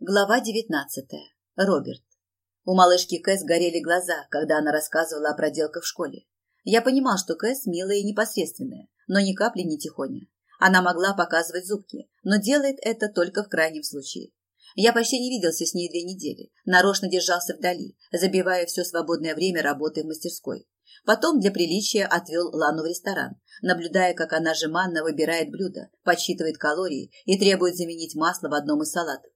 Глава девятнадцатая. Роберт. У малышки Кэс горели глаза, когда она рассказывала о проделках в школе. Я понимал, что Кэс милая и непосредственная, но ни капли не тихоня. Она могла показывать зубки, но делает это только в крайнем случае. Я почти не виделся с ней две недели, нарочно держался вдали, забивая все свободное время работой в мастерской. Потом для приличия отвел Лану в ресторан, наблюдая, как она жеманно выбирает блюдо, подсчитывает калории и требует заменить масло в одном из салатов.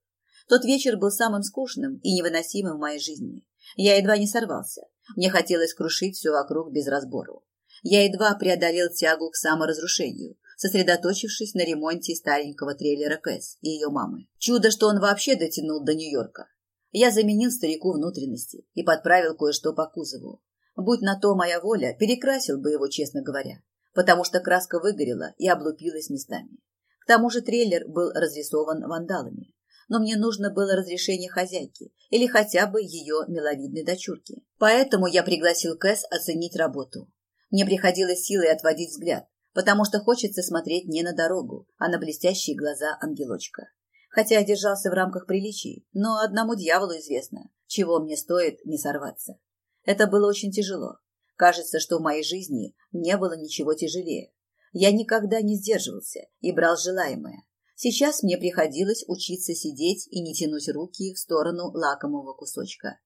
Тот вечер был самым скучным и невыносимым в моей жизни. Я едва не сорвался. Мне хотелось крушить все вокруг без разбору. Я едва преодолел тягу к саморазрушению, сосредоточившись на ремонте старенького трейлера Кэс и ее мамы. Чудо, что он вообще дотянул до Нью-Йорка. Я заменил старику внутренности и подправил кое-что по кузову. Будь на то моя воля, перекрасил бы его, честно говоря, потому что краска выгорела и облупилась местами. К тому же трейлер был разрисован вандалами но мне нужно было разрешение хозяйки или хотя бы ее миловидной дочурки. Поэтому я пригласил Кэс оценить работу. Мне приходилось силой отводить взгляд, потому что хочется смотреть не на дорогу, а на блестящие глаза ангелочка. Хотя я держался в рамках приличий, но одному дьяволу известно, чего мне стоит не сорваться. Это было очень тяжело. Кажется, что в моей жизни не было ничего тяжелее. Я никогда не сдерживался и брал желаемое, Сейчас мне приходилось учиться сидеть и не тянуть руки в сторону лакомого кусочка.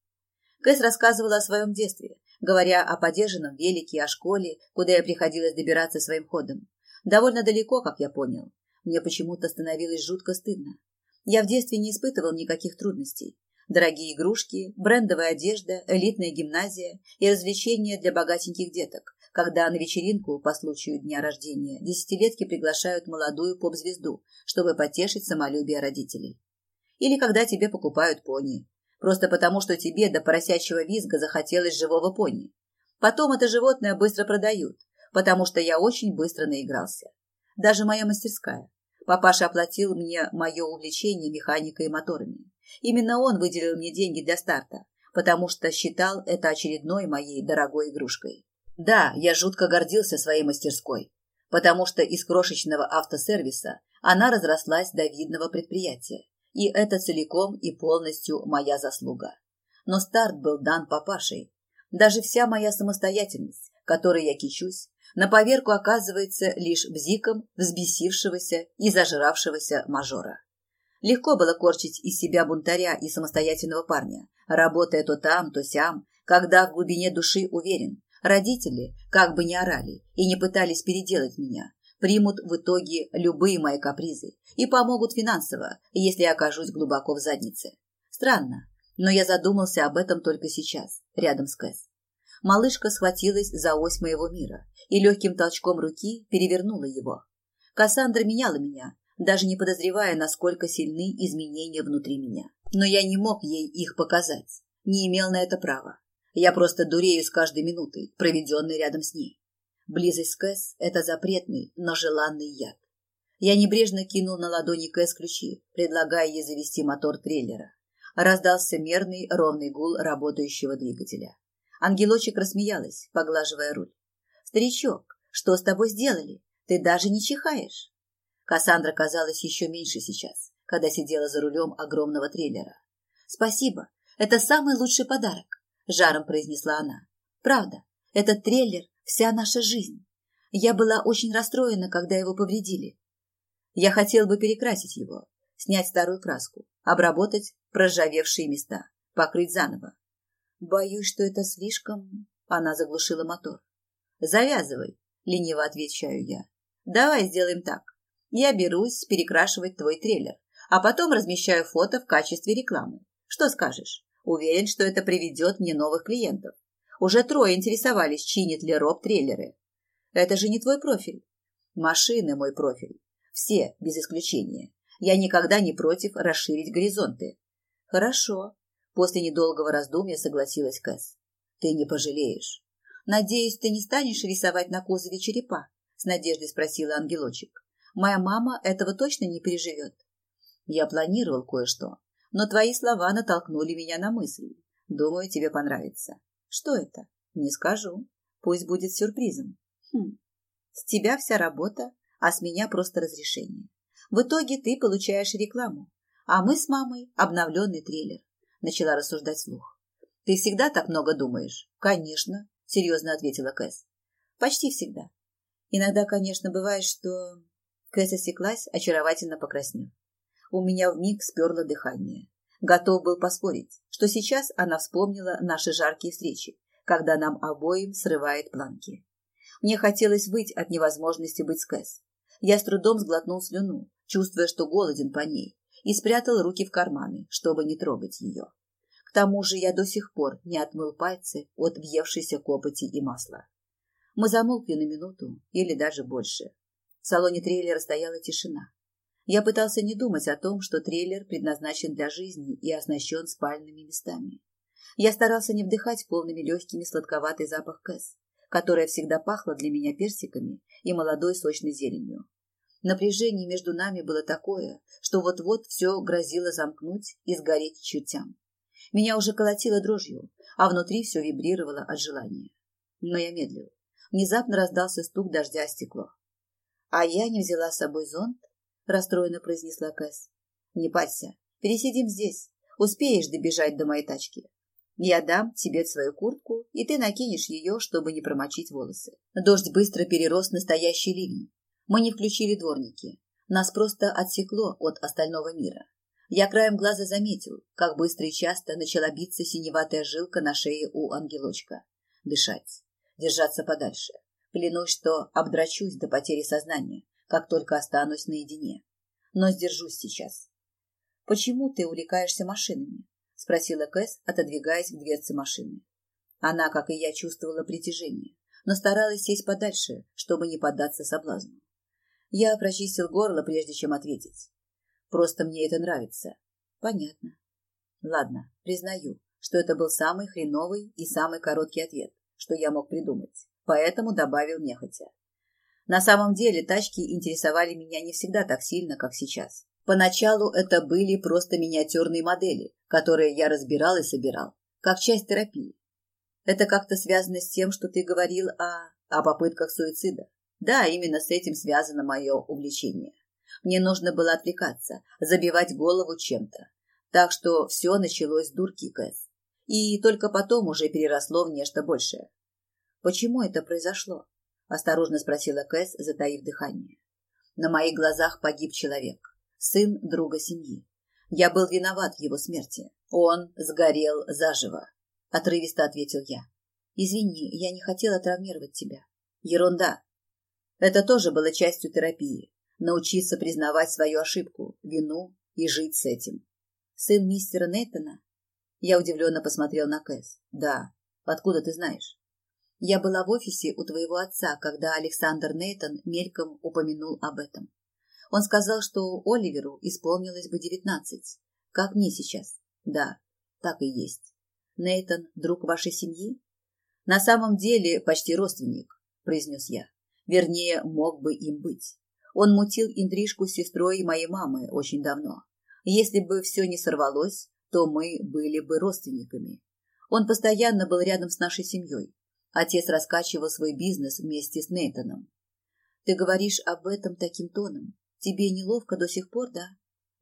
Кэс рассказывала о своем детстве, говоря о подержанном велике, о школе, куда я приходилось добираться своим ходом. Довольно далеко, как я понял. Мне почему-то становилось жутко стыдно. Я в детстве не испытывал никаких трудностей. Дорогие игрушки, брендовая одежда, элитная гимназия и развлечения для богатеньких деток когда на вечеринку по случаю дня рождения десятилетки приглашают молодую поп-звезду, чтобы потешить самолюбие родителей. Или когда тебе покупают пони, просто потому, что тебе до поросячьего визга захотелось живого пони. Потом это животное быстро продают, потому что я очень быстро наигрался. Даже моя мастерская. Папаша оплатил мне мое увлечение механикой и моторами. Именно он выделил мне деньги для старта, потому что считал это очередной моей дорогой игрушкой. Да, я жутко гордился своей мастерской, потому что из крошечного автосервиса она разрослась до видного предприятия, и это целиком и полностью моя заслуга. Но старт был дан папашей. Даже вся моя самостоятельность, которой я кичусь, на поверку оказывается лишь бзиком взбесившегося и зажравшегося мажора. Легко было корчить из себя бунтаря и самостоятельного парня, работая то там, то сям, когда в глубине души уверен, Родители, как бы ни орали и не пытались переделать меня, примут в итоге любые мои капризы и помогут финансово, если я окажусь глубоко в заднице. Странно, но я задумался об этом только сейчас, рядом с Кэс. Малышка схватилась за ось моего мира и легким толчком руки перевернула его. Кассандра меняла меня, даже не подозревая, насколько сильны изменения внутри меня. Но я не мог ей их показать, не имел на это права. Я просто дурею с каждой минутой, проведенной рядом с ней. Близость с Кэс – это запретный, но желанный яд. Я небрежно кинул на ладони Кэс ключи, предлагая ей завести мотор трейлера. Раздался мерный, ровный гул работающего двигателя. Ангелочек рассмеялась, поглаживая руль. «Старичок, что с тобой сделали? Ты даже не чихаешь!» Кассандра казалась еще меньше сейчас, когда сидела за рулем огромного трейлера. «Спасибо, это самый лучший подарок жаром произнесла она. Правда, этот трейлер – вся наша жизнь. Я была очень расстроена, когда его повредили. Я хотел бы перекрасить его, снять старую краску, обработать проржавевшие места, покрыть заново. Боюсь, что это слишком... Она заглушила мотор. Завязывай, лениво отвечаю я. Давай сделаем так. Я берусь перекрашивать твой трейлер, а потом размещаю фото в качестве рекламы. Что скажешь? Уверен, что это приведет мне новых клиентов. Уже трое интересовались, чинит ли Роб трейлеры. Это же не твой профиль. Машины мой профиль. Все, без исключения. Я никогда не против расширить горизонты. Хорошо. После недолгого раздумья согласилась Кэс. Ты не пожалеешь. Надеюсь, ты не станешь рисовать на кузове черепа? С надеждой спросила ангелочек. Моя мама этого точно не переживет. Я планировал кое-что, но твои слова натолкнули меня на мысль. Думаю, тебе понравится. Что это? Не скажу. Пусть будет сюрпризом. Хм. С тебя вся работа, а с меня просто разрешение. В итоге ты получаешь рекламу. А мы с мамой обновленный трейлер. Начала рассуждать слух. Ты всегда так много думаешь? Конечно, серьезно ответила Кэс. Почти всегда. Иногда, конечно, бывает, что... Кэс осеклась, очаровательно покраснев. У меня вмиг сперло дыхание. Готов был поспорить, что сейчас она вспомнила наши жаркие встречи, когда нам обоим срывает планки. Мне хотелось выйти от невозможности быть с Кэс. Я с трудом сглотнул слюну, чувствуя, что голоден по ней, и спрятал руки в карманы, чтобы не трогать ее. К тому же я до сих пор не отмыл пальцы от въевшейся копоти и масла. Мы замолкли на минуту или даже больше. В салоне трейлера стояла тишина. Я пытался не думать о том, что трейлер предназначен для жизни и оснащен спальными местами. Я старался не вдыхать полными легкими сладковатый запах Кэс, которая всегда пахла для меня персиками и молодой сочной зеленью. Напряжение между нами было такое, что вот-вот все грозило замкнуть и сгореть чертям. Меня уже колотило дрожью, а внутри все вибрировало от желания. Но я медлил. Внезапно раздался стук дождя о стекло. «А я не взяла с собой зонт?» – расстроенно произнесла Кэс. «Не парься, пересидим здесь. Успеешь добежать до моей тачки. Я дам тебе свою куртку, и ты накинешь ее, чтобы не промочить волосы». Дождь быстро перерос в настоящий ливень. Мы не включили дворники. Нас просто отсекло от остального мира. Я краем глаза заметил, как быстро и часто начала биться синеватая жилка на шее у ангелочка. Дышать, держаться подальше. Клянусь, что обдрачусь до потери сознания, как только останусь наедине. Но сдержусь сейчас. «Почему ты увлекаешься машинами?» – спросила Кэс, отодвигаясь к дверце машины. Она, как и я, чувствовала притяжение, но старалась сесть подальше, чтобы не поддаться соблазну. Я прочистил горло, прежде чем ответить. Просто мне это нравится. Понятно. Ладно, признаю, что это был самый хреновый и самый короткий ответ, что я мог придумать, поэтому добавил нехотя. На самом деле тачки интересовали меня не всегда так сильно, как сейчас. Поначалу это были просто миниатюрные модели, которые я разбирал и собирал, как часть терапии. Это как-то связано с тем, что ты говорил о, о попытках суицида. Да, именно с этим связано мое увлечение. Мне нужно было отвлекаться, забивать голову чем-то. Так что все началось с дурки Кэс. И только потом уже переросло в нечто большее. «Почему это произошло?» – осторожно спросила Кэс, затаив дыхание. «На моих глазах погиб человек, сын друга семьи. Я был виноват в его смерти. Он сгорел заживо», – отрывисто ответил я. «Извини, я не хотела травмировать тебя». «Ерунда», это тоже было частью терапии. Научиться признавать свою ошибку, вину и жить с этим. Сын мистера Нейтона? Я удивленно посмотрел на Кэс. Да. Откуда ты знаешь? Я была в офисе у твоего отца, когда Александр Нейтон мельком упомянул об этом. Он сказал, что Оливеру исполнилось бы девятнадцать. Как мне сейчас? Да, так и есть. Нейтон – друг вашей семьи? На самом деле почти родственник, произнес я. Вернее, мог бы им быть. Он мутил интрижку с сестрой моей мамы очень давно. Если бы все не сорвалось, то мы были бы родственниками. Он постоянно был рядом с нашей семьей. Отец раскачивал свой бизнес вместе с Нейтаном. Ты говоришь об этом таким тоном. Тебе неловко до сих пор, да?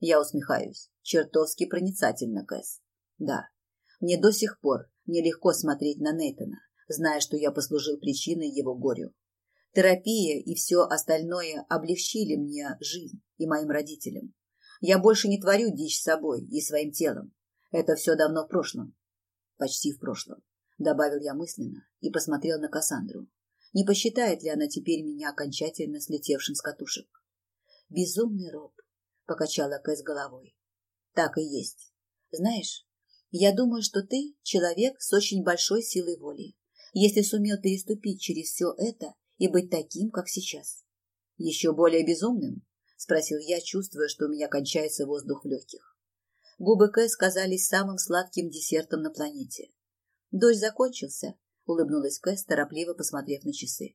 Я усмехаюсь. Чертовски проницательно, Кэс. Да. Мне до сих пор нелегко смотреть на Нейтана, зная, что я послужил причиной его горю. Терапия и все остальное облегчили мне жизнь и моим родителям. Я больше не творю дичь собой и своим телом. Это все давно в прошлом. Почти в прошлом, добавил я мысленно и посмотрел на Кассандру. Не посчитает ли она теперь меня окончательно слетевшим с катушек? Безумный роб, покачала Кэс головой. Так и есть. Знаешь, я думаю, что ты человек с очень большой силой воли. Если сумел переступить через все это и быть таким, как сейчас. Еще более безумным? Спросил я, чувствуя, что у меня кончается воздух в легких. Губы Кэс казались самым сладким десертом на планете. Дождь закончился, улыбнулась Кэс, торопливо посмотрев на часы.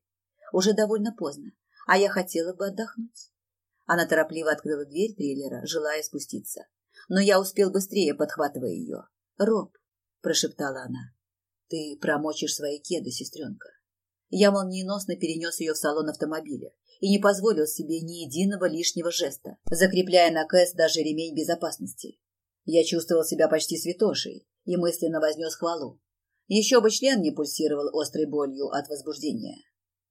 Уже довольно поздно, а я хотела бы отдохнуть. Она торопливо открыла дверь трейлера, желая спуститься. Но я успел быстрее, подхватывая ее. «Роб», — прошептала она, — «ты промочишь свои кеды, сестренка. Я молниеносно перенес ее в салон автомобиля и не позволил себе ни единого лишнего жеста, закрепляя на Кэс даже ремень безопасности. Я чувствовал себя почти святошей и мысленно вознес хвалу. Еще бы член не пульсировал острой болью от возбуждения.